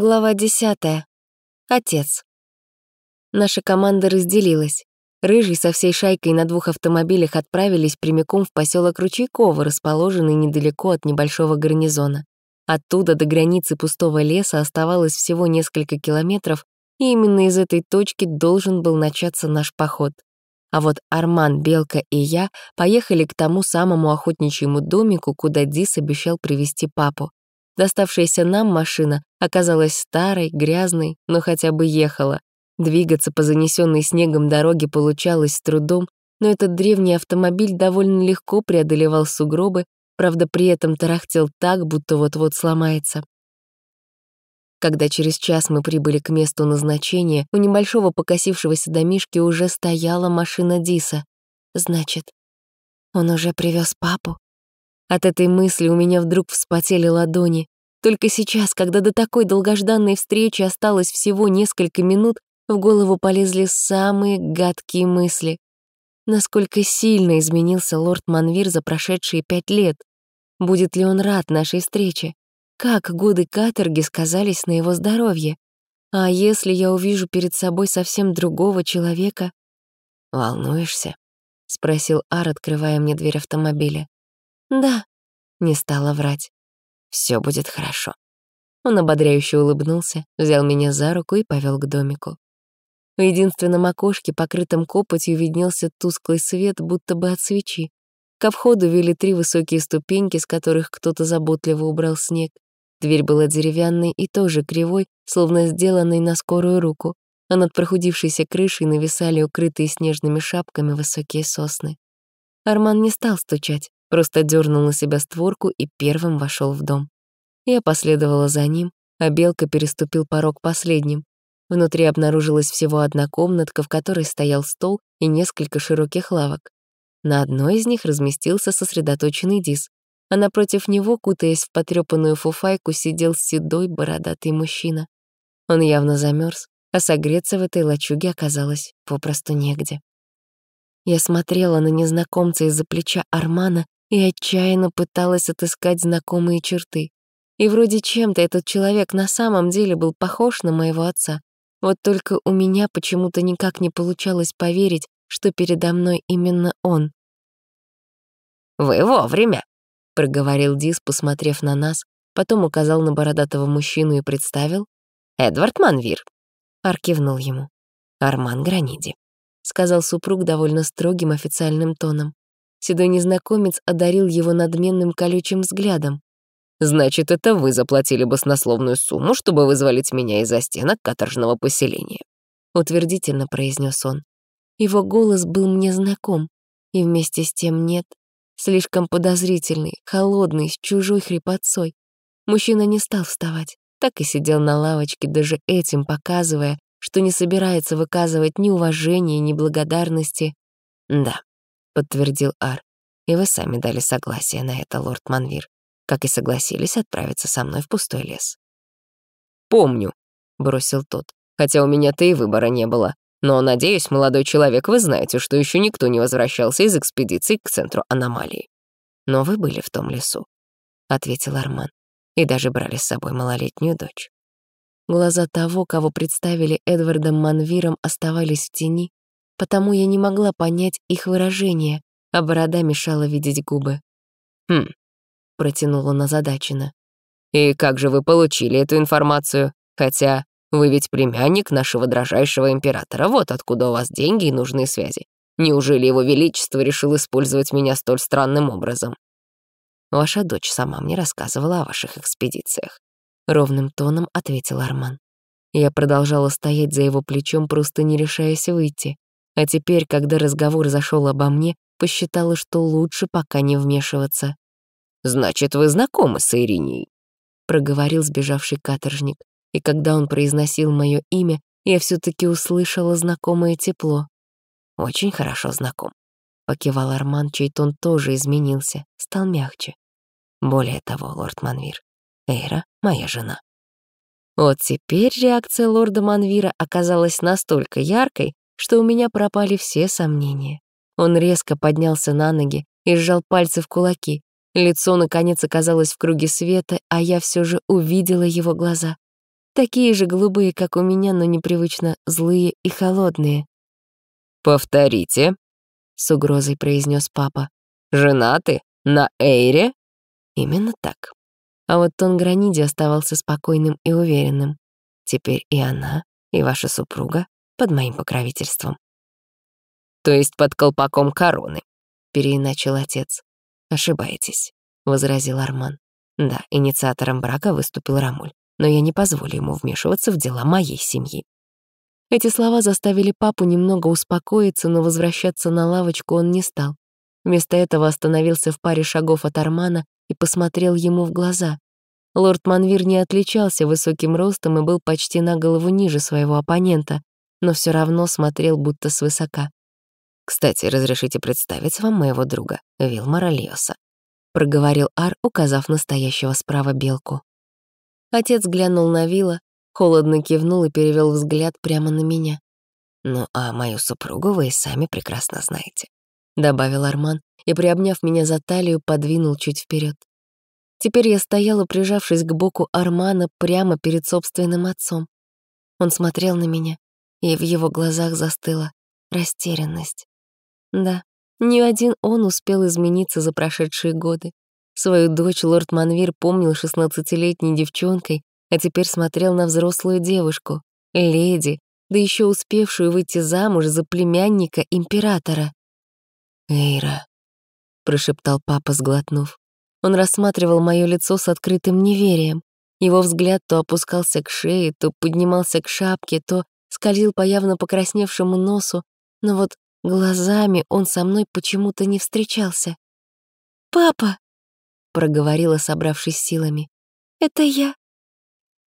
Глава десятая. Отец. Наша команда разделилась. Рыжий со всей шайкой на двух автомобилях отправились прямиком в поселок Ручейково, расположенный недалеко от небольшого гарнизона. Оттуда до границы пустого леса оставалось всего несколько километров, и именно из этой точки должен был начаться наш поход. А вот Арман, Белка и я поехали к тому самому охотничьему домику, куда Дис обещал привести папу. Доставшаяся нам машина оказалась старой, грязной, но хотя бы ехала. Двигаться по занесенной снегом дороге получалось с трудом, но этот древний автомобиль довольно легко преодолевал сугробы, правда, при этом тарахтел так, будто вот-вот сломается. Когда через час мы прибыли к месту назначения, у небольшого покосившегося домишки уже стояла машина Диса. Значит, он уже привез папу? От этой мысли у меня вдруг вспотели ладони. Только сейчас, когда до такой долгожданной встречи осталось всего несколько минут, в голову полезли самые гадкие мысли. Насколько сильно изменился лорд Манвир за прошедшие пять лет? Будет ли он рад нашей встрече? Как годы каторги сказались на его здоровье? А если я увижу перед собой совсем другого человека? «Волнуешься?» — спросил Ар, открывая мне дверь автомобиля. «Да», — не стала врать. Все будет хорошо». Он ободряюще улыбнулся, взял меня за руку и повел к домику. В единственном окошке, покрытом копотью, виднелся тусклый свет, будто бы от свечи. Ко входу вели три высокие ступеньки, с которых кто-то заботливо убрал снег. Дверь была деревянной и тоже кривой, словно сделанной на скорую руку, а над прохудившейся крышей нависали укрытые снежными шапками высокие сосны. Арман не стал стучать, просто дернул на себя створку и первым вошел в дом. Я последовала за ним, а Белка переступил порог последним. Внутри обнаружилась всего одна комнатка, в которой стоял стол и несколько широких лавок. На одной из них разместился сосредоточенный Дис, а напротив него, кутаясь в потрёпанную фуфайку, сидел седой бородатый мужчина. Он явно замерз, а согреться в этой лачуге оказалось попросту негде. Я смотрела на незнакомца из-за плеча Армана и отчаянно пыталась отыскать знакомые черты. И вроде чем-то этот человек на самом деле был похож на моего отца. Вот только у меня почему-то никак не получалось поверить, что передо мной именно он. «Вы вовремя», — проговорил Дис, посмотрев на нас, потом указал на бородатого мужчину и представил. «Эдвард Манвир». Ар кивнул ему. «Арман Граниди», — сказал супруг довольно строгим официальным тоном. Седой незнакомец одарил его надменным колючим взглядом. «Значит, это вы заплатили баснословную сумму, чтобы вызволить меня из-за стенок каторжного поселения», — утвердительно произнес он. Его голос был мне знаком, и вместе с тем нет. Слишком подозрительный, холодный, с чужой хрипотцой. Мужчина не стал вставать, так и сидел на лавочке, даже этим показывая, что не собирается выказывать ни уважения, ни благодарности. «Да, подтвердил Ар. «И вы сами дали согласие на это, лорд Манвир, как и согласились отправиться со мной в пустой лес». «Помню», — бросил тот, «хотя у меня-то и выбора не было. Но, надеюсь, молодой человек, вы знаете, что еще никто не возвращался из экспедиции к центру аномалии. Но вы были в том лесу», — ответил Арман, «и даже брали с собой малолетнюю дочь». Глаза того, кого представили Эдвардом Манвиром, оставались в тени, потому я не могла понять их выражение, а борода мешала видеть губы. «Хм», — протянула назадаченно. «И как же вы получили эту информацию? Хотя вы ведь племянник нашего дрожайшего императора, вот откуда у вас деньги и нужные связи. Неужели его величество решил использовать меня столь странным образом?» «Ваша дочь сама мне рассказывала о ваших экспедициях», — ровным тоном ответил Арман. Я продолжала стоять за его плечом, просто не решаясь выйти. А теперь, когда разговор зашел обо мне, посчитала, что лучше пока не вмешиваться. «Значит, вы знакомы с Ириней?» — проговорил сбежавший каторжник. И когда он произносил мое имя, я все таки услышала знакомое тепло. «Очень хорошо знаком», — покивал Арман, чей тон тоже изменился, стал мягче. «Более того, лорд Манвир, Эйра — моя жена». Вот теперь реакция лорда Манвира оказалась настолько яркой, что у меня пропали все сомнения. Он резко поднялся на ноги и сжал пальцы в кулаки. Лицо, наконец, оказалось в круге света, а я все же увидела его глаза. Такие же голубые, как у меня, но непривычно злые и холодные. «Повторите», — с угрозой произнес папа. «Женаты? На Эйре?» Именно так. А вот тон Граниди оставался спокойным и уверенным. Теперь и она, и ваша супруга под моим покровительством. То есть под колпаком короны, переиначил отец. Ошибаетесь, возразил Арман. Да, инициатором брака выступил Рамуль, но я не позволю ему вмешиваться в дела моей семьи. Эти слова заставили папу немного успокоиться, но возвращаться на лавочку он не стал. Вместо этого остановился в паре шагов от Армана и посмотрел ему в глаза. Лорд Манвир не отличался высоким ростом и был почти на голову ниже своего оппонента, но все равно смотрел будто свысока. «Кстати, разрешите представить вам моего друга, Вилмара Лиоса», проговорил Ар, указав настоящего справа белку. Отец глянул на Вилла, холодно кивнул и перевел взгляд прямо на меня. «Ну, а мою супругу вы и сами прекрасно знаете», — добавил Арман и, приобняв меня за талию, подвинул чуть вперед. Теперь я стояла, прижавшись к боку Армана прямо перед собственным отцом. Он смотрел на меня, и в его глазах застыла растерянность. Да, ни один он успел измениться за прошедшие годы. Свою дочь лорд Манвир помнил шестнадцатилетней девчонкой, а теперь смотрел на взрослую девушку, леди, да еще успевшую выйти замуж за племянника императора. «Эйра», — прошептал папа, сглотнув. Он рассматривал мое лицо с открытым неверием. Его взгляд то опускался к шее, то поднимался к шапке, то скользил по явно покрасневшему носу, но вот глазами он со мной почему-то не встречался. «Папа!» — проговорила, собравшись силами. «Это я».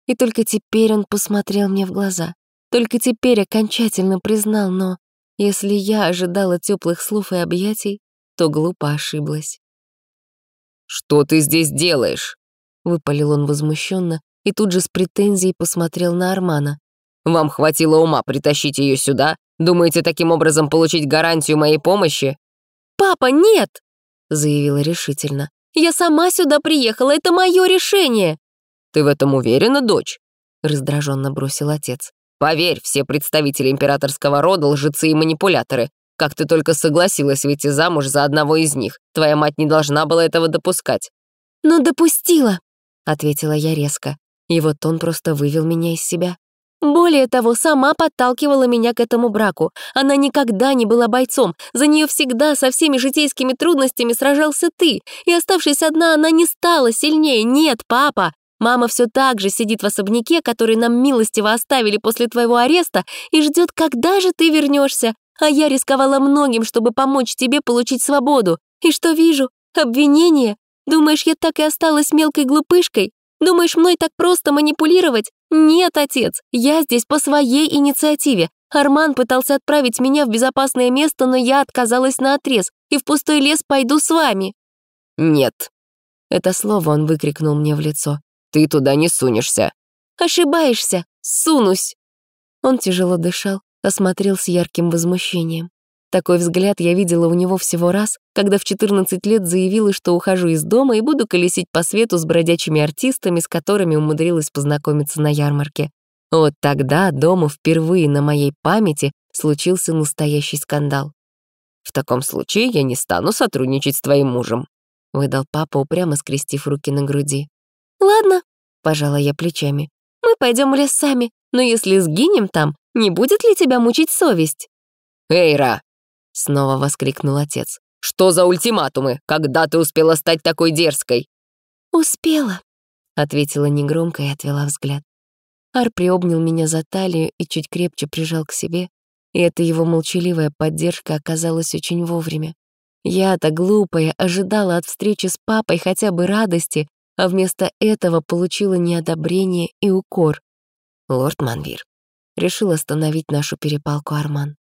И только теперь он посмотрел мне в глаза. Только теперь окончательно признал, но если я ожидала теплых слов и объятий, то глупо ошиблась. «Что ты здесь делаешь?» — выпалил он возмущенно и тут же с претензией посмотрел на Армана. «Вам хватило ума притащить ее сюда? Думаете таким образом получить гарантию моей помощи?» «Папа, нет!» — заявила решительно. «Я сама сюда приехала, это мое решение!» «Ты в этом уверена, дочь?» — раздраженно бросил отец. «Поверь, все представители императорского рода — лжецы и манипуляторы. Как ты только согласилась выйти замуж за одного из них. Твоя мать не должна была этого допускать». «Но допустила», — ответила я резко. И вот он просто вывел меня из себя. Более того, сама подталкивала меня к этому браку. Она никогда не была бойцом. За нее всегда со всеми житейскими трудностями сражался ты. И оставшись одна, она не стала сильнее. Нет, папа. Мама все так же сидит в особняке, который нам милостиво оставили после твоего ареста, и ждет, когда же ты вернешься. А я рисковала многим, чтобы помочь тебе получить свободу. И что вижу? Обвинение? Думаешь, я так и осталась мелкой глупышкой? Думаешь, мной так просто манипулировать? Нет, отец, я здесь по своей инициативе. Арман пытался отправить меня в безопасное место, но я отказалась на отрез и в пустой лес пойду с вами. Нет. Это слово он выкрикнул мне в лицо. Ты туда не сунешься. Ошибаешься. Сунусь. Он тяжело дышал, осмотрел с ярким возмущением. Такой взгляд я видела у него всего раз, когда в 14 лет заявила, что ухожу из дома и буду колесить по свету с бродячими артистами, с которыми умудрилась познакомиться на ярмарке. Вот тогда дома впервые на моей памяти случился настоящий скандал. «В таком случае я не стану сотрудничать с твоим мужем», — выдал папа, упрямо скрестив руки на груди. «Ладно», — пожала я плечами, — «мы пойдем в лес сами, но если сгинем там, не будет ли тебя мучить совесть?» «Эйра!» Снова воскликнул отец. «Что за ультиматумы? Когда ты успела стать такой дерзкой?» «Успела», — ответила негромко и отвела взгляд. Ар приобнял меня за талию и чуть крепче прижал к себе, и эта его молчаливая поддержка оказалась очень вовремя. Я-то глупая ожидала от встречи с папой хотя бы радости, а вместо этого получила неодобрение и укор. Лорд Манвир решил остановить нашу перепалку Арман.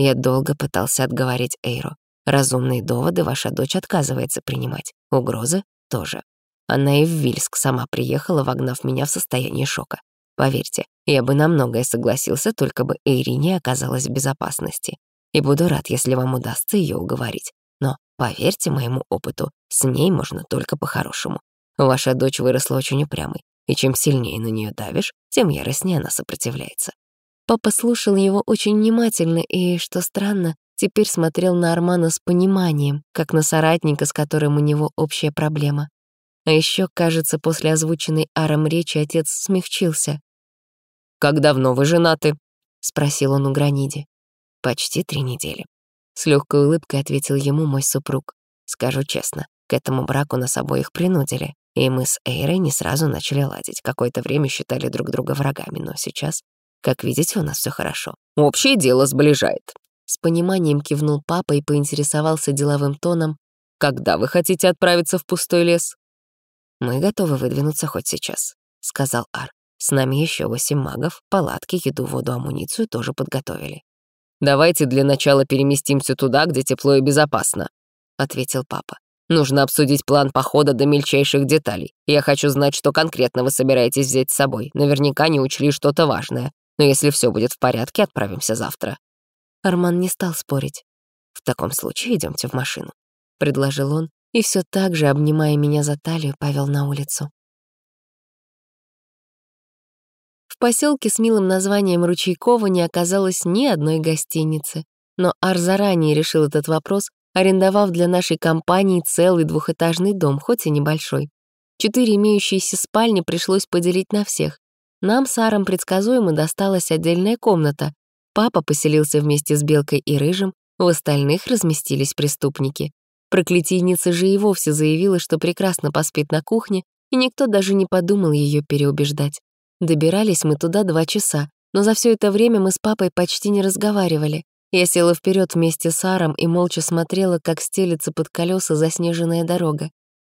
Я долго пытался отговорить Эйру. Разумные доводы ваша дочь отказывается принимать. Угрозы тоже. Она и в Вильск сама приехала, вогнав меня в состояние шока. Поверьте, я бы на многое согласился, только бы Эйрине оказалась в безопасности. И буду рад, если вам удастся ее уговорить. Но поверьте моему опыту, с ней можно только по-хорошему. Ваша дочь выросла очень упрямой. и чем сильнее на нее давишь, тем яростнее она сопротивляется. Папа слушал его очень внимательно и, что странно, теперь смотрел на Армана с пониманием, как на соратника, с которым у него общая проблема. А еще, кажется, после озвученной Аром речи отец смягчился. «Как давно вы женаты?» — спросил он у Граниди. «Почти три недели». С легкой улыбкой ответил ему мой супруг. «Скажу честно, к этому браку нас обоих принудили, и мы с Эйрой не сразу начали ладить. Какое-то время считали друг друга врагами, но сейчас, как видите, у нас все хорошо. Общее дело сближает». С пониманием кивнул папа и поинтересовался деловым тоном. «Когда вы хотите отправиться в пустой лес?» «Мы готовы выдвинуться хоть сейчас», — сказал Ар. «С нами еще восемь магов, палатки, еду, воду, амуницию тоже подготовили». «Давайте для начала переместимся туда, где тепло и безопасно», — ответил папа. «Нужно обсудить план похода до мельчайших деталей. Я хочу знать, что конкретно вы собираетесь взять с собой. Наверняка не учли что-то важное. Но если все будет в порядке, отправимся завтра». Арман не стал спорить. «В таком случае идемте в машину», — предложил он, и все так же, обнимая меня за талию, повел на улицу. В поселке с милым названием Ручейкова не оказалось ни одной гостиницы, но Ар заранее решил этот вопрос, арендовав для нашей компании целый двухэтажный дом, хоть и небольшой. Четыре имеющиеся спальни пришлось поделить на всех. Нам с Аром предсказуемо досталась отдельная комната, Папа поселился вместе с Белкой и Рыжим, у остальных разместились преступники. Проклятийница же и вовсе заявила, что прекрасно поспит на кухне, и никто даже не подумал ее переубеждать. Добирались мы туда два часа, но за все это время мы с папой почти не разговаривали. Я села вперед вместе с Аром и молча смотрела, как стелится под колеса заснеженная дорога.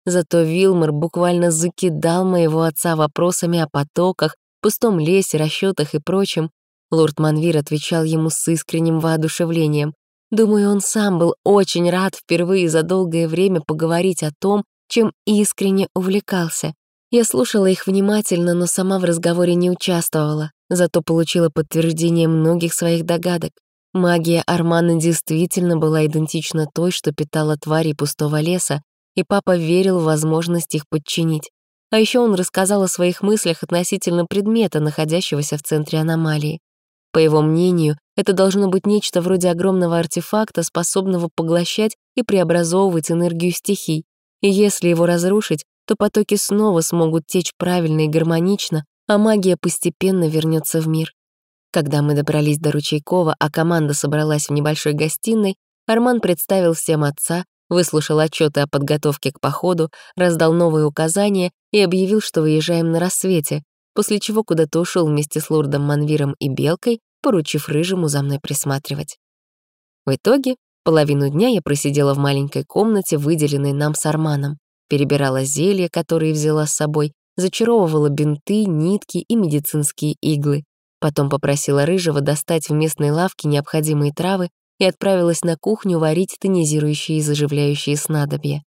Зато Вилмор буквально закидал моего отца вопросами о потоках, пустом лесе, расчетах и прочем, Лорд Манвир отвечал ему с искренним воодушевлением. Думаю, он сам был очень рад впервые за долгое время поговорить о том, чем искренне увлекался. Я слушала их внимательно, но сама в разговоре не участвовала, зато получила подтверждение многих своих догадок. Магия Армана действительно была идентична той, что питала твари пустого леса, и папа верил в возможность их подчинить. А еще он рассказал о своих мыслях относительно предмета, находящегося в центре аномалии. По его мнению, это должно быть нечто вроде огромного артефакта, способного поглощать и преобразовывать энергию стихий. И если его разрушить, то потоки снова смогут течь правильно и гармонично, а магия постепенно вернется в мир. Когда мы добрались до Ручейкова, а команда собралась в небольшой гостиной, Арман представил всем отца, выслушал отчеты о подготовке к походу, раздал новые указания и объявил, что выезжаем на рассвете, после чего куда-то ушел вместе с лордом Манвиром и Белкой, поручив Рыжему за мной присматривать. В итоге, половину дня я просидела в маленькой комнате, выделенной нам с Арманом, перебирала зелья, которые взяла с собой, зачаровывала бинты, нитки и медицинские иглы. Потом попросила Рыжего достать в местной лавке необходимые травы и отправилась на кухню варить тонизирующие и заживляющие снадобья.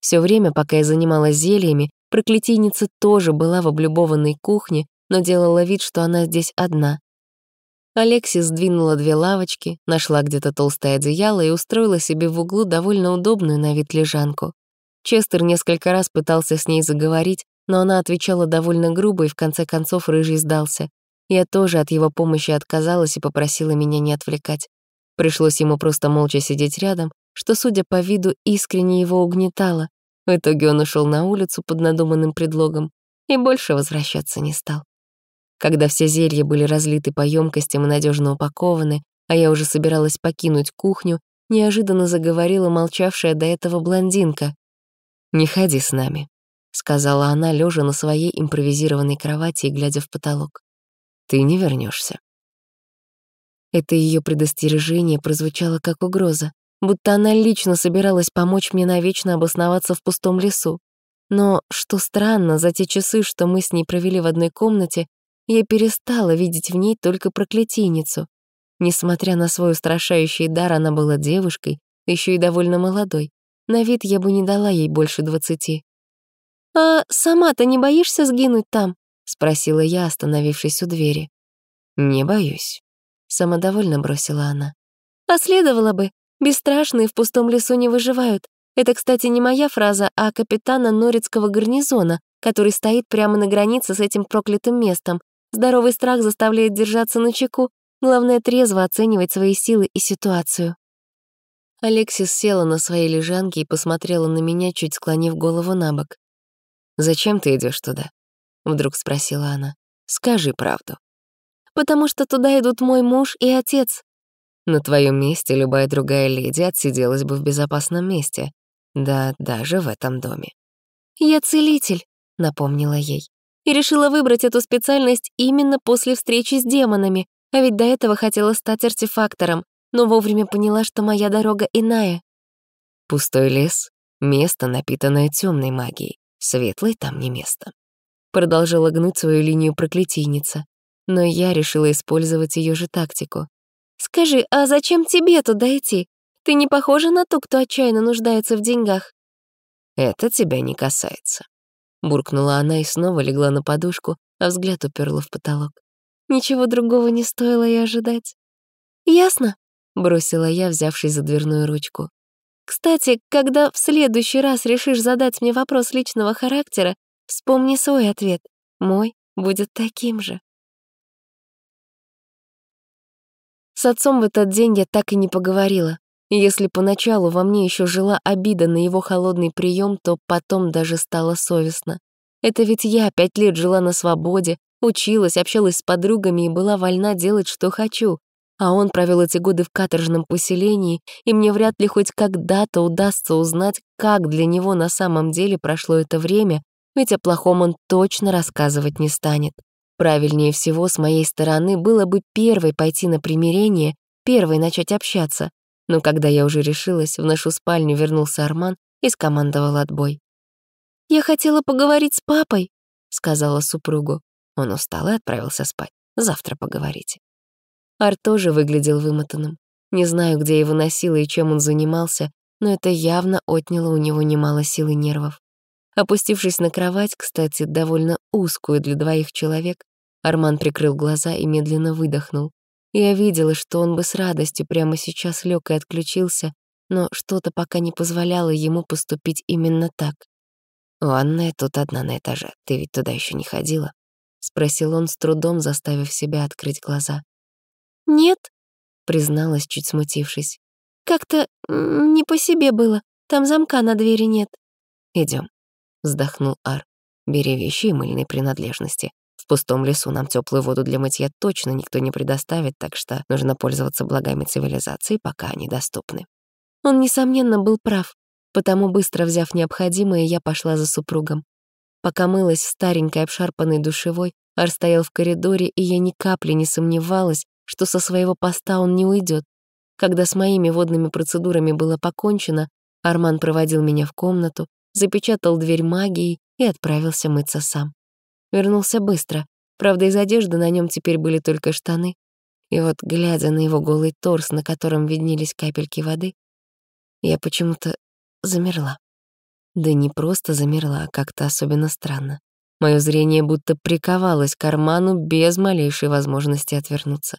Все время, пока я занималась зельями, проклятийница тоже была в облюбованной кухне, но делала вид, что она здесь одна. Алексис сдвинула две лавочки, нашла где-то толстое одеяло и устроила себе в углу довольно удобную на вид лежанку. Честер несколько раз пытался с ней заговорить, но она отвечала довольно грубо и в конце концов рыжий сдался. Я тоже от его помощи отказалась и попросила меня не отвлекать. Пришлось ему просто молча сидеть рядом, что, судя по виду, искренне его угнетало. В итоге он ушел на улицу под надуманным предлогом и больше возвращаться не стал. Когда все зелья были разлиты по емкостям и надежно упакованы, а я уже собиралась покинуть кухню, неожиданно заговорила молчавшая до этого блондинка. «Не ходи с нами», — сказала она, лежа на своей импровизированной кровати и глядя в потолок. «Ты не вернешься. Это ее предостережение прозвучало как угроза, будто она лично собиралась помочь мне навечно обосноваться в пустом лесу. Но, что странно, за те часы, что мы с ней провели в одной комнате, я перестала видеть в ней только проклятийницу. Несмотря на свой устрашающий дар, она была девушкой, еще и довольно молодой. На вид я бы не дала ей больше двадцати. «А сама-то не боишься сгинуть там?» — спросила я, остановившись у двери. «Не боюсь», — самодовольно бросила она. «А следовало бы. Бесстрашные в пустом лесу не выживают. Это, кстати, не моя фраза, а капитана Норицкого гарнизона, который стоит прямо на границе с этим проклятым местом. Здоровый страх заставляет держаться на чеку, главное трезво оценивать свои силы и ситуацию. Алексис села на своей лежанке и посмотрела на меня, чуть склонив голову на бок. «Зачем ты идешь туда?» — вдруг спросила она. «Скажи правду». «Потому что туда идут мой муж и отец». «На твоем месте любая другая леди отсиделась бы в безопасном месте. Да, даже в этом доме». «Я целитель», — напомнила ей. «И решила выбрать эту специальность именно после встречи с демонами, а ведь до этого хотела стать артефактором, но вовремя поняла, что моя дорога иная. Пустой лес — место, напитанное темной магией. Светлой там не место. Продолжила гнуть свою линию проклятийница, но я решила использовать ее же тактику. «Скажи, а зачем тебе туда идти? Ты не похожа на ту, кто отчаянно нуждается в деньгах». «Это тебя не касается», — буркнула она и снова легла на подушку, а взгляд уперла в потолок. Ничего другого не стоило и ожидать. «Ясно», — бросила я, взявшись за дверную ручку. «Кстати, когда в следующий раз решишь задать мне вопрос личного характера, вспомни свой ответ. Мой будет таким же». С отцом в этот день я так и не поговорила. если поначалу во мне еще жила обида на его холодный прием, то потом даже стало совестно. Это ведь я пять лет жила на свободе, училась, общалась с подругами и была вольна делать, что хочу а он провел эти годы в каторжном поселении, и мне вряд ли хоть когда-то удастся узнать, как для него на самом деле прошло это время, ведь о плохом он точно рассказывать не станет. Правильнее всего с моей стороны было бы первой пойти на примирение, первой начать общаться. Но когда я уже решилась, в нашу спальню вернулся Арман и скомандовал отбой. «Я хотела поговорить с папой», — сказала супругу. Он устал и отправился спать. Завтра поговорите. Ар тоже выглядел вымотанным. Не знаю, где его носило и чем он занимался, но это явно отняло у него немало сил и нервов. Опустившись на кровать, кстати, довольно узкую для двоих человек, Арман прикрыл глаза и медленно выдохнул. Я видела, что он бы с радостью прямо сейчас лёг и отключился, но что-то пока не позволяло ему поступить именно так. «Ванная тут одна на этаже. Ты ведь туда еще не ходила?» — спросил он с трудом, заставив себя открыть глаза. «Нет», — призналась, чуть смутившись. «Как-то не по себе было. Там замка на двери нет». Идем, вздохнул Ар. «Бери вещи и мыльные принадлежности. В пустом лесу нам теплую воду для мытья точно никто не предоставит, так что нужно пользоваться благами цивилизации, пока они доступны». Он, несомненно, был прав, потому, быстро взяв необходимое, я пошла за супругом. Пока мылась в старенькой обшарпанной душевой, Ар стоял в коридоре, и я ни капли не сомневалась, что со своего поста он не уйдет. Когда с моими водными процедурами было покончено, Арман проводил меня в комнату, запечатал дверь магией и отправился мыться сам. Вернулся быстро, правда, из одежды на нем теперь были только штаны. И вот, глядя на его голый торс, на котором виднелись капельки воды, я почему-то замерла. Да не просто замерла, а как-то особенно странно. Моё зрение будто приковалось к карману без малейшей возможности отвернуться.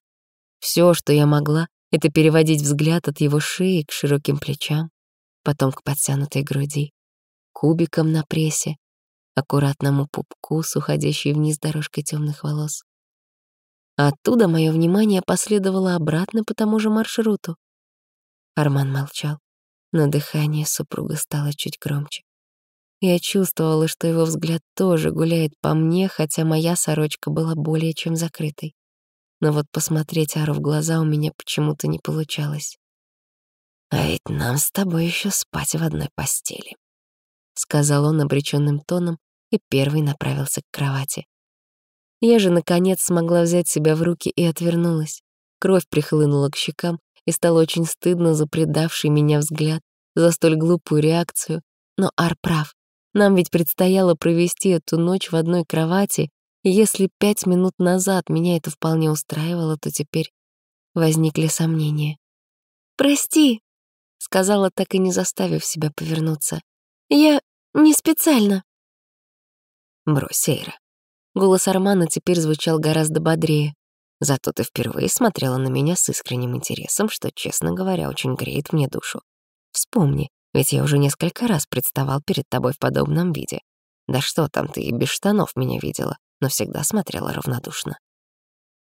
Все, что я могла, это переводить взгляд от его шеи к широким плечам, потом к подтянутой груди, кубикам на прессе, аккуратному пупку с уходящей вниз дорожкой темных волос. Оттуда мое внимание последовало обратно по тому же маршруту. Арман молчал, но дыхание супруга стало чуть громче. Я чувствовала, что его взгляд тоже гуляет по мне, хотя моя сорочка была более чем закрытой но вот посмотреть Ару в глаза у меня почему-то не получалось. «А ведь нам с тобой еще спать в одной постели», — сказал он обреченным тоном и первый направился к кровати. Я же, наконец, смогла взять себя в руки и отвернулась. Кровь прихлынула к щекам, и стало очень стыдно за предавший меня взгляд, за столь глупую реакцию. Но Ар прав. Нам ведь предстояло провести эту ночь в одной кровати, и если пять минут назад меня это вполне устраивало, то теперь возникли сомнения. «Прости», — сказала, так и не заставив себя повернуться. «Я не специально». «Брось, Эйра». Голос Армана теперь звучал гораздо бодрее. «Зато ты впервые смотрела на меня с искренним интересом, что, честно говоря, очень греет мне душу. Вспомни, ведь я уже несколько раз представал перед тобой в подобном виде. Да что там, ты и без штанов меня видела, но всегда смотрела равнодушно.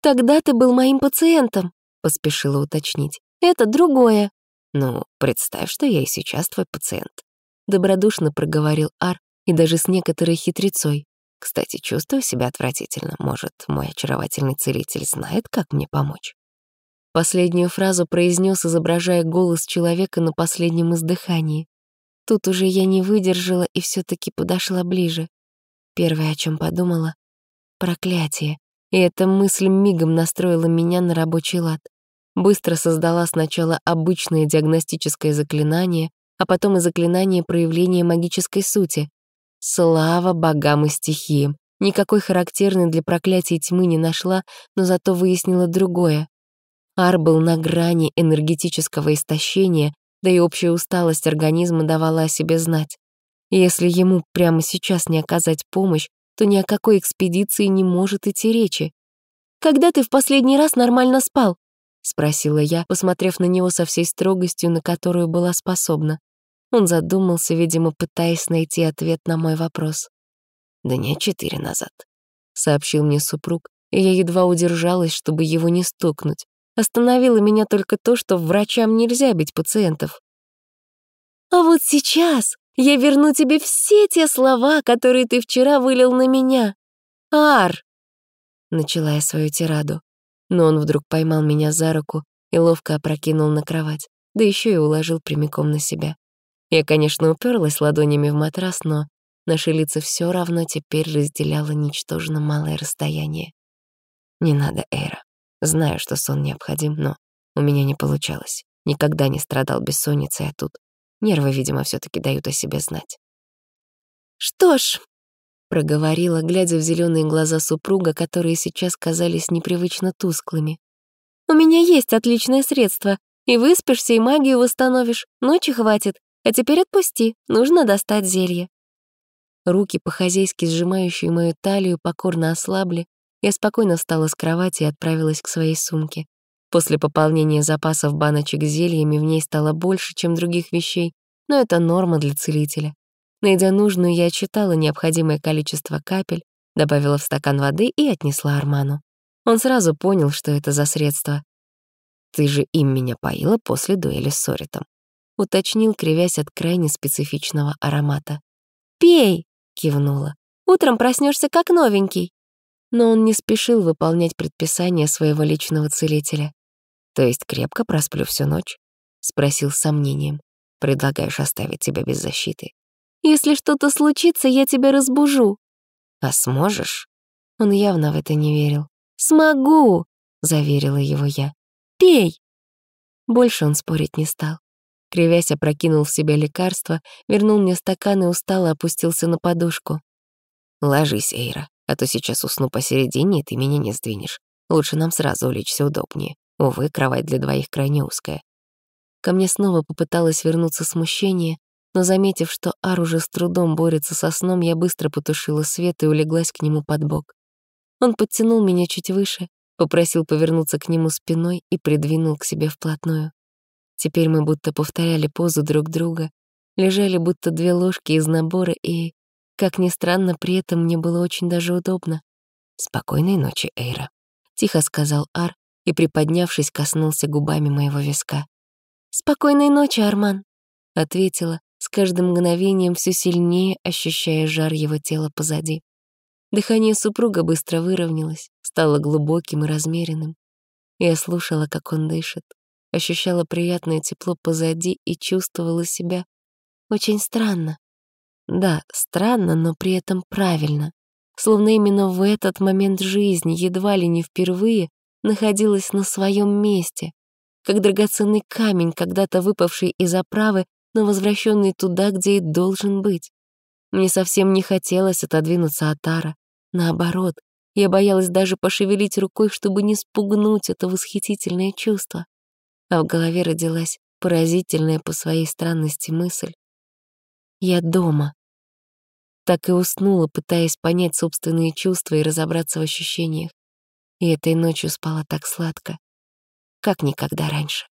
«Тогда ты был моим пациентом», — поспешила уточнить. «Это другое». «Ну, представь, что я и сейчас твой пациент», — добродушно проговорил Ар и даже с некоторой хитрецой. «Кстати, чувствую себя отвратительно. Может, мой очаровательный целитель знает, как мне помочь?» Последнюю фразу произнес, изображая голос человека на последнем издыхании. Тут уже я не выдержала и все таки подошла ближе. Первое, о чем подумала — проклятие. И эта мысль мигом настроила меня на рабочий лад. Быстро создала сначала обычное диагностическое заклинание, а потом и заклинание проявления магической сути. Слава богам и стихиям. Никакой характерной для проклятия тьмы не нашла, но зато выяснила другое. Ар был на грани энергетического истощения, да и общая усталость организма давала о себе знать. если ему прямо сейчас не оказать помощь, то ни о какой экспедиции не может идти речи. «Когда ты в последний раз нормально спал?» — спросила я, посмотрев на него со всей строгостью, на которую была способна. Он задумался, видимо, пытаясь найти ответ на мой вопрос. «Дня четыре назад», — сообщил мне супруг, и я едва удержалась, чтобы его не стукнуть. Остановило меня только то, что врачам нельзя бить пациентов. «А вот сейчас я верну тебе все те слова, которые ты вчера вылил на меня. Ар!» Начала я свою тираду, но он вдруг поймал меня за руку и ловко опрокинул на кровать, да еще и уложил прямиком на себя. Я, конечно, уперлась ладонями в матрас, но наши лица все равно теперь разделяло ничтожно малое расстояние. «Не надо, Эйра. Знаю, что сон необходим, но у меня не получалось. Никогда не страдал бессонницей, а тут нервы, видимо, все таки дают о себе знать. «Что ж», — проговорила, глядя в зеленые глаза супруга, которые сейчас казались непривычно тусклыми. «У меня есть отличное средство. И выспишься, и магию восстановишь. Ночи хватит. А теперь отпусти, нужно достать зелье». Руки, по-хозяйски сжимающие мою талию, покорно ослабли, я спокойно встала с кровати и отправилась к своей сумке. После пополнения запасов баночек с зельями в ней стало больше, чем других вещей, но это норма для целителя. Найдя нужную, я отчитала необходимое количество капель, добавила в стакан воды и отнесла Арману. Он сразу понял, что это за средство. «Ты же им меня поила после дуэли с Соритом», уточнил, кривясь от крайне специфичного аромата. «Пей!» — кивнула. «Утром проснешься как новенький» но он не спешил выполнять предписания своего личного целителя. «То есть крепко просплю всю ночь?» — спросил с сомнением. «Предлагаешь оставить тебя без защиты?» «Если что-то случится, я тебя разбужу». «А сможешь?» Он явно в это не верил. «Смогу!» — заверила его я. «Пей!» Больше он спорить не стал. Кривясь, опрокинул в себя лекарство, вернул мне стакан и устало опустился на подушку. «Ложись, Эйра, а то сейчас усну посередине, и ты меня не сдвинешь. Лучше нам сразу улечься удобнее. Увы, кровать для двоих крайне узкая. Ко мне снова попыталось вернуться смущение, но, заметив, что Ар уже с трудом борется со сном, я быстро потушила свет и улеглась к нему под бок. Он подтянул меня чуть выше, попросил повернуться к нему спиной и придвинул к себе вплотную. Теперь мы будто повторяли позу друг друга, лежали будто две ложки из набора и как ни странно, при этом мне было очень даже удобно. «Спокойной ночи, Эйра», — тихо сказал Ар и, приподнявшись, коснулся губами моего виска. «Спокойной ночи, Арман», — ответила, с каждым мгновением все сильнее ощущая жар его тела позади. Дыхание супруга быстро выровнялось, стало глубоким и размеренным. Я слушала, как он дышит, ощущала приятное тепло позади и чувствовала себя очень странно. Да, странно, но при этом правильно. Словно именно в этот момент жизни, едва ли не впервые, находилась на своем месте, как драгоценный камень, когда-то выпавший из оправы, но возвращенный туда, где и должен быть. Мне совсем не хотелось отодвинуться от Ара. Наоборот, я боялась даже пошевелить рукой, чтобы не спугнуть это восхитительное чувство. А в голове родилась поразительная по своей странности мысль. Я дома так и уснула, пытаясь понять собственные чувства и разобраться в ощущениях. И этой ночью спала так сладко, как никогда раньше.